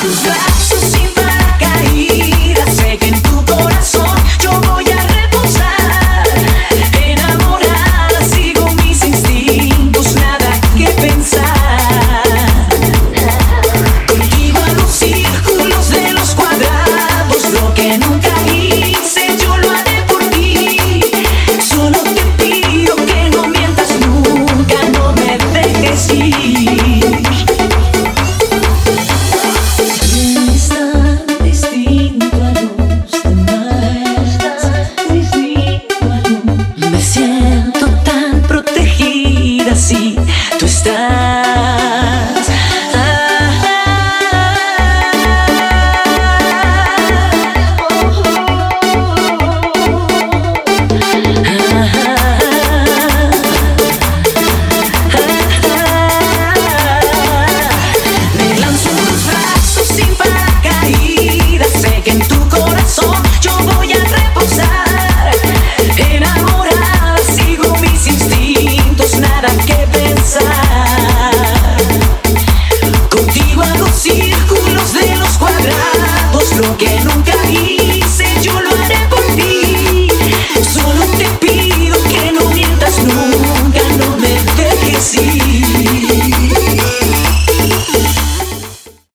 Contigo